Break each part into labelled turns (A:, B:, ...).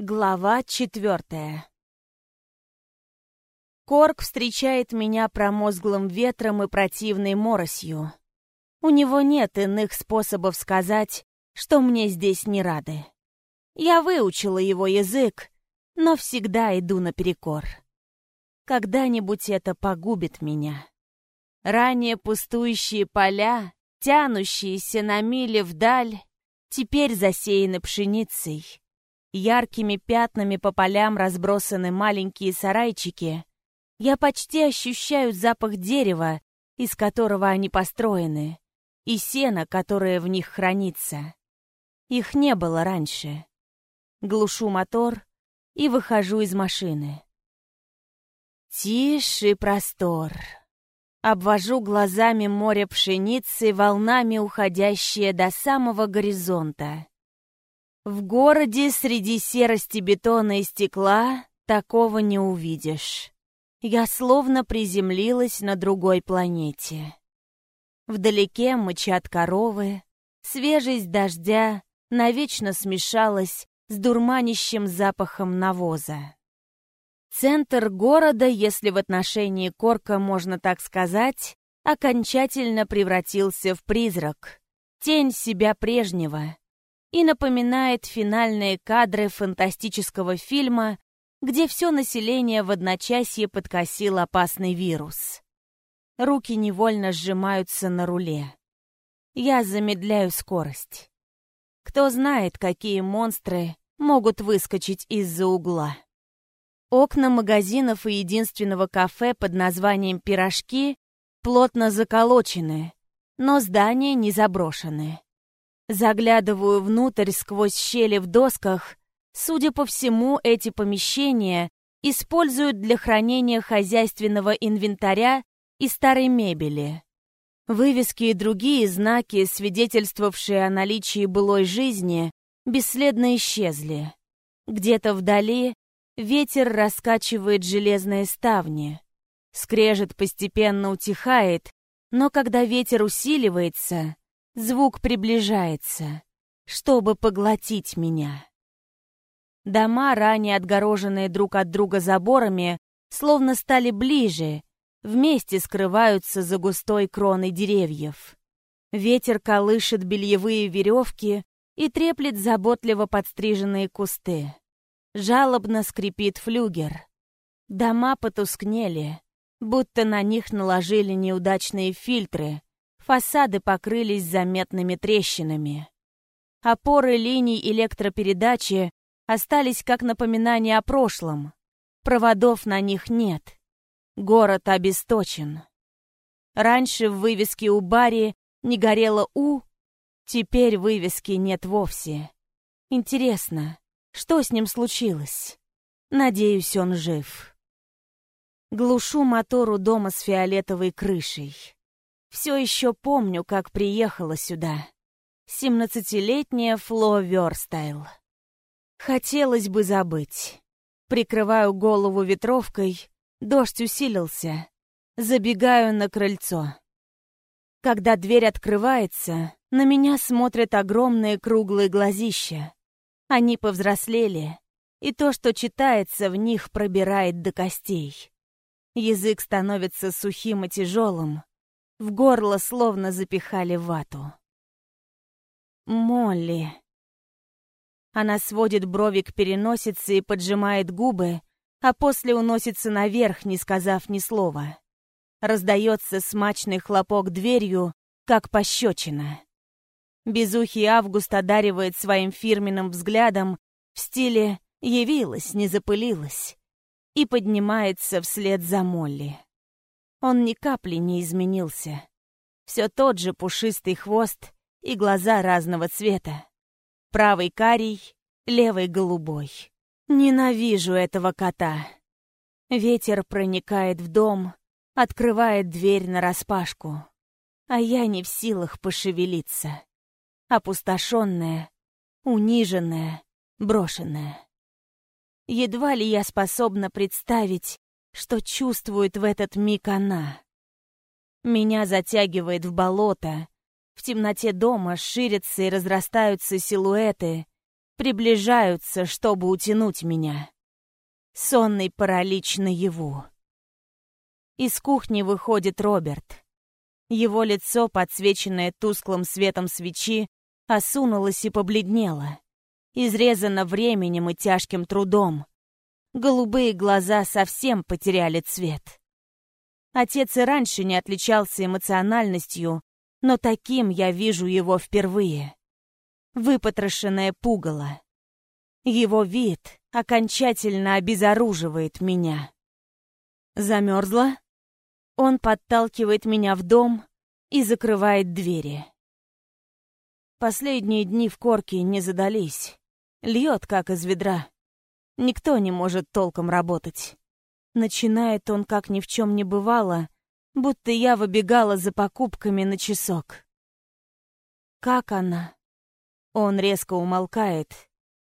A: Глава четвертая Корк встречает меня промозглым ветром и противной моросью. У него нет иных способов сказать, что мне здесь не рады. Я выучила его язык, но всегда иду наперекор. Когда-нибудь это погубит меня. Ранее пустующие поля, тянущиеся на мили вдаль, теперь засеяны пшеницей. Яркими пятнами по полям разбросаны маленькие сарайчики. Я почти ощущаю запах дерева, из которого они построены, и сена, которое в них хранится. Их не было раньше. Глушу мотор и выхожу из машины. Тише простор. Обвожу глазами море пшеницы, волнами уходящее до самого горизонта. В городе среди серости бетона и стекла такого не увидишь. Я словно приземлилась на другой планете. Вдалеке мычат коровы, свежесть дождя навечно смешалась с дурманящим запахом навоза. Центр города, если в отношении Корка можно так сказать, окончательно превратился в призрак, тень себя прежнего, и напоминает финальные кадры фантастического фильма, где все население в одночасье подкосил опасный вирус. Руки невольно сжимаются на руле. Я замедляю скорость. Кто знает, какие монстры могут выскочить из-за угла. Окна магазинов и единственного кафе под названием «Пирожки» плотно заколочены, но здания не заброшены. Заглядываю внутрь сквозь щели в досках. Судя по всему, эти помещения используют для хранения хозяйственного инвентаря и старой мебели. Вывески и другие знаки, свидетельствовавшие о наличии былой жизни, бесследно исчезли. Где-то вдали Ветер раскачивает железные ставни. Скрежет постепенно утихает, но когда ветер усиливается, звук приближается, чтобы поглотить меня. Дома, ранее отгороженные друг от друга заборами, словно стали ближе, вместе скрываются за густой кроной деревьев. Ветер колышет бельевые веревки и треплет заботливо подстриженные кусты. Жалобно скрипит флюгер. Дома потускнели, будто на них наложили неудачные фильтры, фасады покрылись заметными трещинами. Опоры линий электропередачи остались как напоминание о прошлом. Проводов на них нет. Город обесточен. Раньше в вывеске у Барри не горело «У», теперь вывески нет вовсе. Интересно, что с ним случилось? Надеюсь, он жив. Глушу мотор у дома с фиолетовой крышей. Все еще помню, как приехала сюда. Семнадцатилетняя Фло Верстайл. Хотелось бы забыть. Прикрываю голову ветровкой, дождь усилился. Забегаю на крыльцо. Когда дверь открывается, на меня смотрят огромные круглые глазища. Они повзрослели, и то, что читается в них, пробирает до костей. Язык становится сухим и тяжелым, в горло словно запихали вату. Молли. Она сводит брови к переносице и поджимает губы, а после уносится наверх, не сказав ни слова. Раздается смачный хлопок дверью, как пощечина. Безухий Август одаривает своим фирменным взглядом в стиле «явилась, не запылилась» и поднимается вслед за Молли. Он ни капли не изменился. Все тот же пушистый хвост и глаза разного цвета. Правый карий, левый голубой. Ненавижу этого кота. Ветер проникает в дом, открывает дверь нараспашку, а я не в силах пошевелиться опустошенная, униженная, брошенная. Едва ли я способна представить, что чувствует в этот миг она. Меня затягивает в болото, в темноте дома ширятся и разрастаются силуэты, приближаются, чтобы утянуть меня. Сонный паралич наяву. Из кухни выходит Роберт. Его лицо, подсвеченное тусклым светом свечи, осунулось и побледнело, изрезано временем и тяжким трудом. Голубые глаза совсем потеряли цвет. Отец и раньше не отличался эмоциональностью, но таким я вижу его впервые. Выпотрошенное пугало. Его вид окончательно обезоруживает меня. Замерзла? Он подталкивает меня в дом и закрывает двери. Последние дни в корке не задались. Льет, как из ведра. Никто не может толком работать. Начинает он, как ни в чем не бывало, будто я выбегала за покупками на часок. Как она? Он резко умолкает,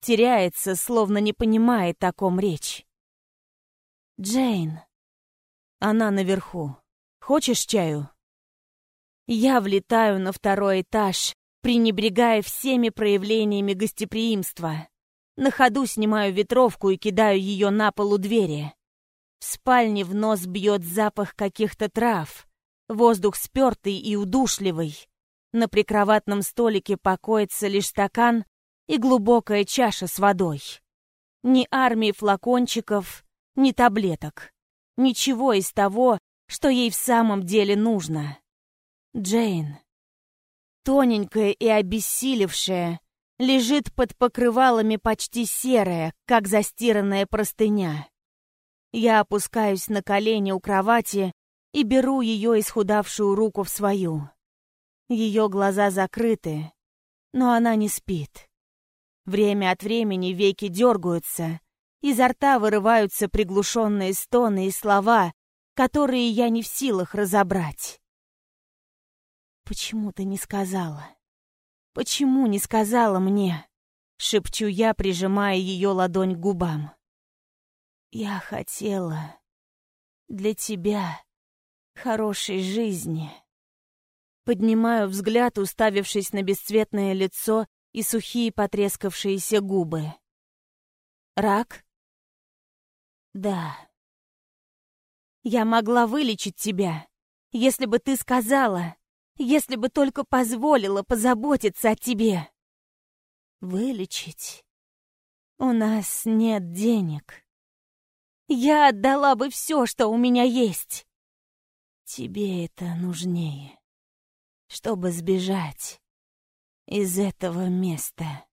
A: теряется, словно не понимает, о ком речь. Джейн. Она наверху. Хочешь чаю? Я влетаю на второй этаж, пренебрегая всеми проявлениями гостеприимства. На ходу снимаю ветровку и кидаю ее на полу двери. В спальне в нос бьет запах каких-то трав. Воздух спертый и удушливый. На прикроватном столике покоится лишь стакан и глубокая чаша с водой. Ни армии флакончиков, ни таблеток. Ничего из того, что ей в самом деле нужно. Джейн. Тоненькая и обессилевшая, лежит под покрывалами почти серая, как застиранная простыня. Я опускаюсь на колени у кровати и беру ее исхудавшую руку в свою. Ее глаза закрыты, но она не спит. Время от времени веки дергаются, изо рта вырываются приглушенные стоны и слова, которые я не в силах разобрать. «Почему ты не сказала? Почему не сказала мне?» — шепчу я, прижимая ее ладонь к губам. Я хотела для тебя хорошей жизни. Поднимаю взгляд, уставившись на бесцветное лицо и сухие потрескавшиеся губы. Рак? Да. Я могла вылечить тебя, если бы ты сказала, если бы только позволила позаботиться о тебе. Вылечить? У нас нет денег. Я отдала бы все, что у меня есть. Тебе это нужнее, чтобы сбежать из этого места.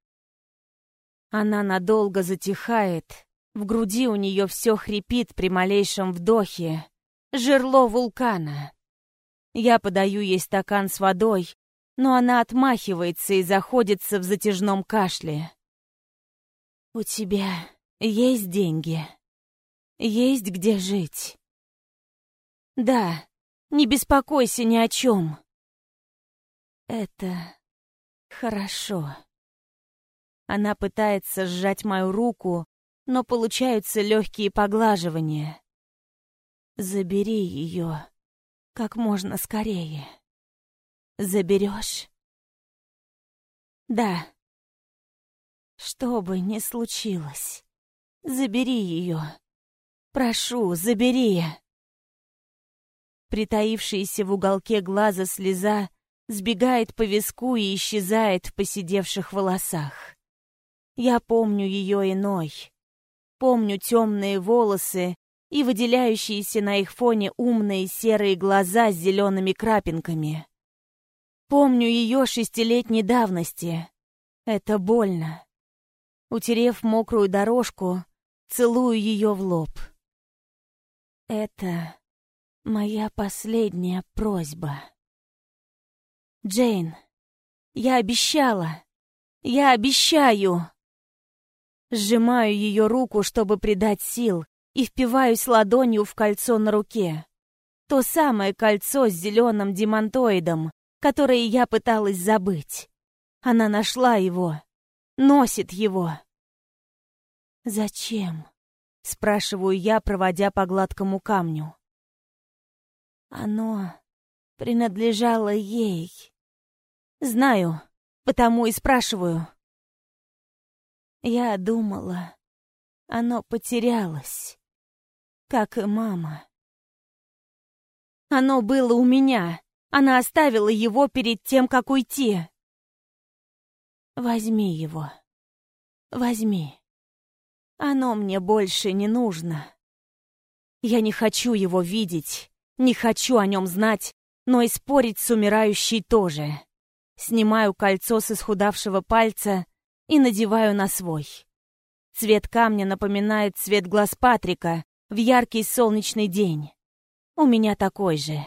A: Она надолго затихает, в груди у нее все хрипит при малейшем вдохе. Жерло вулкана. Я подаю ей стакан с водой, но она отмахивается и заходится в затяжном кашле. «У тебя есть деньги?» Есть где жить. Да, не беспокойся ни о чем. Это хорошо. Она пытается сжать мою руку, но получаются легкие поглаживания. Забери ее как можно скорее. Заберешь? Да. Что бы ни случилось, забери ее. Прошу, забери!» Притаившаяся в уголке глаза слеза сбегает по виску и исчезает в поседевших волосах. Я помню ее иной. Помню темные волосы и выделяющиеся на их фоне умные серые глаза с зелеными крапинками. Помню ее шестилетней давности. Это больно. Утерев мокрую дорожку, целую ее в лоб. Это моя последняя просьба. Джейн, я обещала. Я обещаю. Сжимаю ее руку, чтобы придать сил, и впиваюсь ладонью в кольцо на руке. То самое кольцо с зеленым демонтоидом, которое я пыталась забыть. Она нашла его, носит его. Зачем? Спрашиваю я, проводя по гладкому камню. Оно принадлежало ей. Знаю, потому и спрашиваю. Я думала, оно потерялось, как и мама. Оно было у меня. Она оставила его перед тем, как уйти. Возьми его. Возьми. Оно мне больше не нужно. Я не хочу его видеть, не хочу о нем знать, но и спорить с умирающей тоже. Снимаю кольцо с исхудавшего пальца и надеваю на свой. Цвет камня напоминает цвет глаз Патрика в яркий солнечный день. У меня такой же.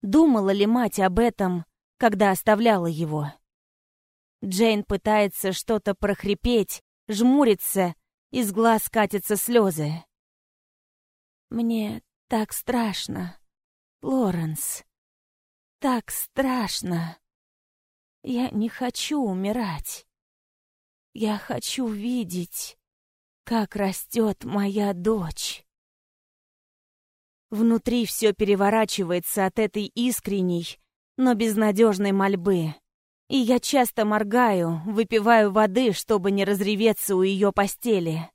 A: Думала ли мать об этом, когда оставляла его? Джейн пытается что-то прохрипеть, жмурится, из глаз катятся слезы. «Мне так страшно, Лоренс. Так страшно. Я не хочу умирать. Я хочу видеть, как растет моя дочь». Внутри все переворачивается от этой искренней, но безнадежной мольбы и я часто моргаю, выпиваю воды, чтобы не разреветься у ее постели.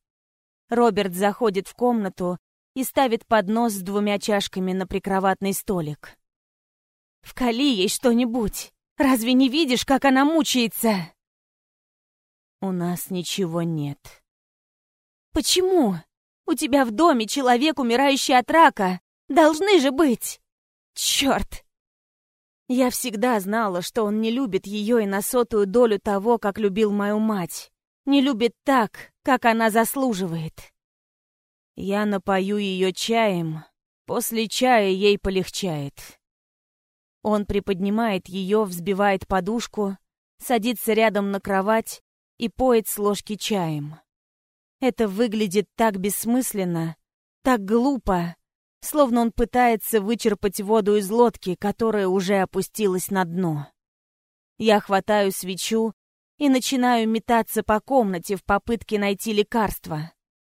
A: Роберт заходит в комнату и ставит поднос с двумя чашками на прикроватный столик. «Вкали ей что-нибудь! Разве не видишь, как она мучается?» «У нас ничего нет». «Почему? У тебя в доме человек, умирающий от рака. Должны же быть!» «Черт! Я всегда знала, что он не любит ее и на сотую долю того, как любил мою мать. Не любит так, как она заслуживает. Я напою ее чаем. После чая ей полегчает. Он приподнимает ее, взбивает подушку, садится рядом на кровать и поет с ложки чаем. Это выглядит так бессмысленно, так глупо, словно он пытается вычерпать воду из лодки, которая уже опустилась на дно. Я хватаю свечу и начинаю метаться по комнате в попытке найти лекарство.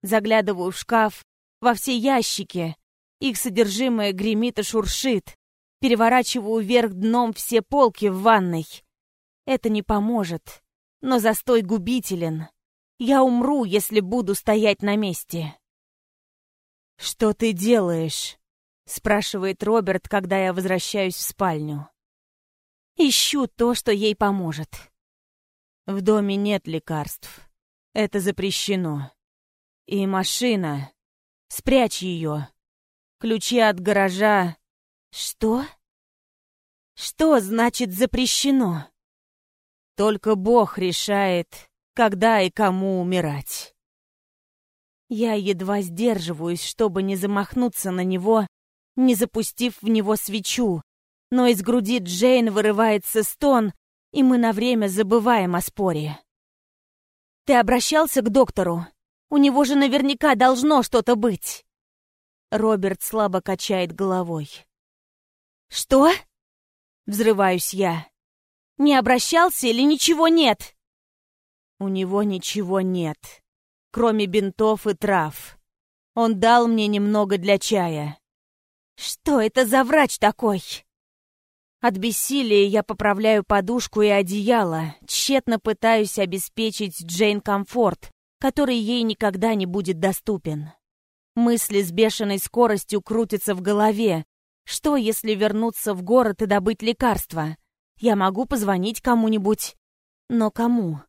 A: Заглядываю в шкаф, во все ящики. Их содержимое гремит и шуршит. Переворачиваю вверх дном все полки в ванной. Это не поможет, но застой губителен. Я умру, если буду стоять на месте. «Что ты делаешь?» — спрашивает Роберт, когда я возвращаюсь в спальню. «Ищу то, что ей поможет». В доме нет лекарств. Это запрещено. И машина. Спрячь ее. Ключи от гаража. Что? Что значит запрещено? Только Бог решает, когда и кому умирать. Я едва сдерживаюсь, чтобы не замахнуться на него, не запустив в него свечу. Но из груди Джейн вырывается стон, и мы на время забываем о споре. «Ты обращался к доктору? У него же наверняка должно что-то быть!» Роберт слабо качает головой. «Что?» Взрываюсь я. «Не обращался или ничего нет?» «У него ничего нет», кроме бинтов и трав. Он дал мне немного для чая. Что это за врач такой? От бессилия я поправляю подушку и одеяло, тщетно пытаюсь обеспечить Джейн комфорт, который ей никогда не будет доступен. Мысли с бешеной скоростью крутятся в голове. Что, если вернуться в город и добыть лекарства? Я могу позвонить кому-нибудь. Но кому?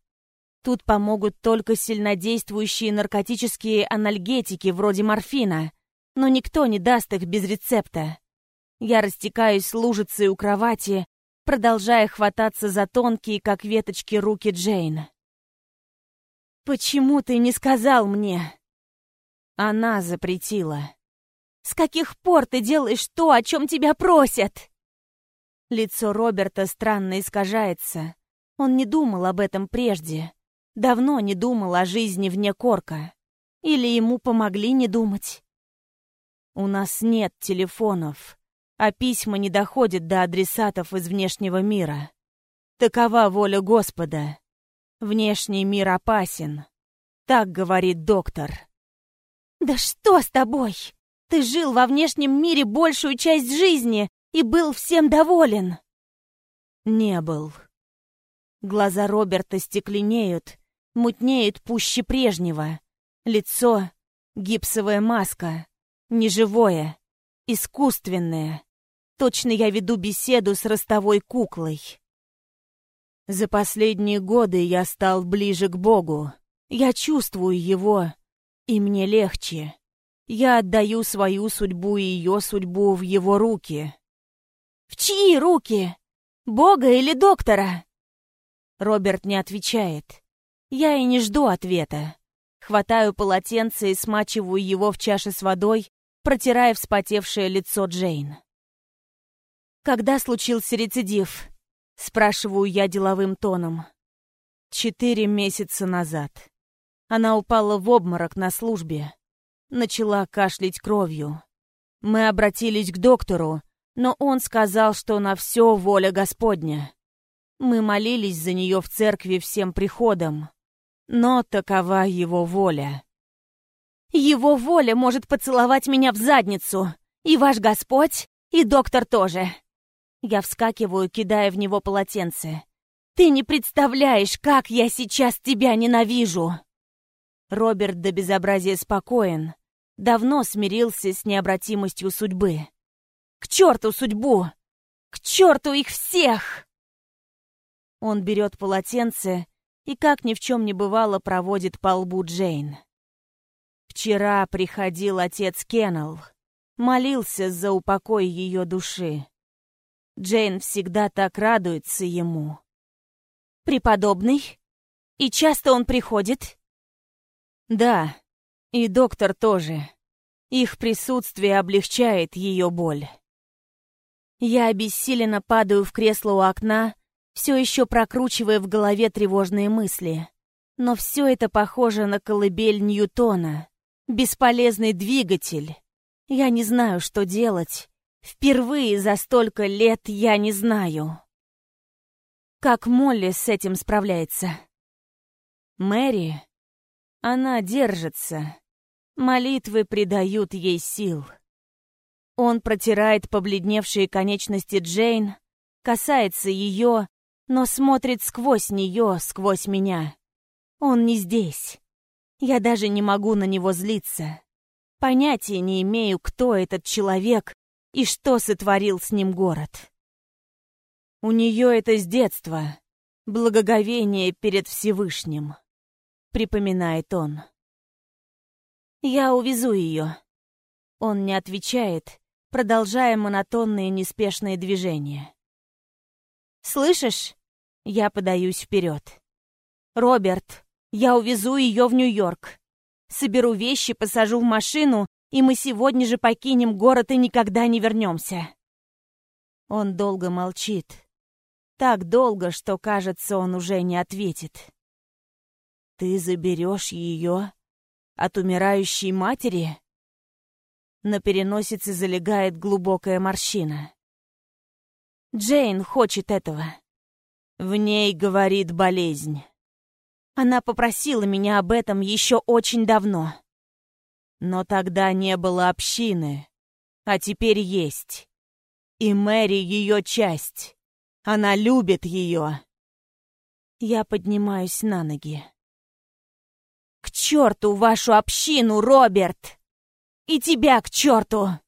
A: Тут помогут только сильнодействующие наркотические анальгетики вроде морфина, но никто не даст их без рецепта. Я растекаюсь лужицей у кровати, продолжая хвататься за тонкие, как веточки, руки Джейн. «Почему ты не сказал мне?» Она запретила. «С каких пор ты делаешь то, о чем тебя просят?» Лицо Роберта странно искажается. Он не думал об этом прежде. Давно не думал о жизни вне корка. Или ему помогли не думать. У нас нет телефонов, а письма не доходят до адресатов из внешнего мира. Такова воля Господа. Внешний мир опасен. Так говорит доктор. «Да что с тобой? Ты жил во внешнем мире большую часть жизни и был всем доволен!» «Не был». Глаза Роберта стекленеют, Мутнеет пуще прежнего. Лицо — гипсовая маска. Неживое. Искусственное. Точно я веду беседу с ростовой куклой. За последние годы я стал ближе к Богу. Я чувствую Его, и мне легче. Я отдаю свою судьбу и ее судьбу в Его руки. В чьи руки? Бога или доктора? Роберт не отвечает. Я и не жду ответа. Хватаю полотенце и смачиваю его в чаше с водой, протирая вспотевшее лицо Джейн. Когда случился рецидив? Спрашиваю я деловым тоном. Четыре месяца назад. Она упала в обморок на службе. Начала кашлять кровью. Мы обратились к доктору, но он сказал, что на все воля Господня. Мы молились за нее в церкви всем приходом. Но такова его воля. Его воля может поцеловать меня в задницу. И ваш Господь, и доктор тоже. Я вскакиваю, кидая в него полотенце. «Ты не представляешь, как я сейчас тебя ненавижу!» Роберт до безобразия спокоен. Давно смирился с необратимостью судьбы. «К черту судьбу! К черту их всех!» Он берет полотенце и, как ни в чем не бывало, проводит по лбу Джейн. Вчера приходил отец Кеннелл, молился за упокой ее души. Джейн всегда так радуется ему. «Преподобный? И часто он приходит?» «Да, и доктор тоже. Их присутствие облегчает ее боль». Я обессиленно падаю в кресло у окна, все еще прокручивая в голове тревожные мысли. Но все это похоже на колыбель Ньютона. Бесполезный двигатель. Я не знаю, что делать. Впервые за столько лет я не знаю. Как Молли с этим справляется? Мэри? Она держится. Молитвы придают ей сил. Он протирает побледневшие конечности Джейн, касается ее, но смотрит сквозь нее, сквозь меня. Он не здесь. Я даже не могу на него злиться. Понятия не имею, кто этот человек и что сотворил с ним город. У нее это с детства, благоговение перед Всевышним, припоминает он. Я увезу ее. Он не отвечает, продолжая монотонные неспешные движения. «Слышишь?» Я подаюсь вперед. «Роберт, я увезу ее в Нью-Йорк. Соберу вещи, посажу в машину и мы сегодня же покинем город и никогда не вернемся. Он долго молчит. Так долго, что, кажется, он уже не ответит. Ты заберешь ее от умирающей матери? На переносице залегает глубокая морщина. Джейн хочет этого. В ней говорит болезнь. Она попросила меня об этом еще очень давно. Но тогда не было общины, а теперь есть. И Мэри ее часть. Она любит ее. Я поднимаюсь на ноги. К черту вашу общину, Роберт! И тебя к черту!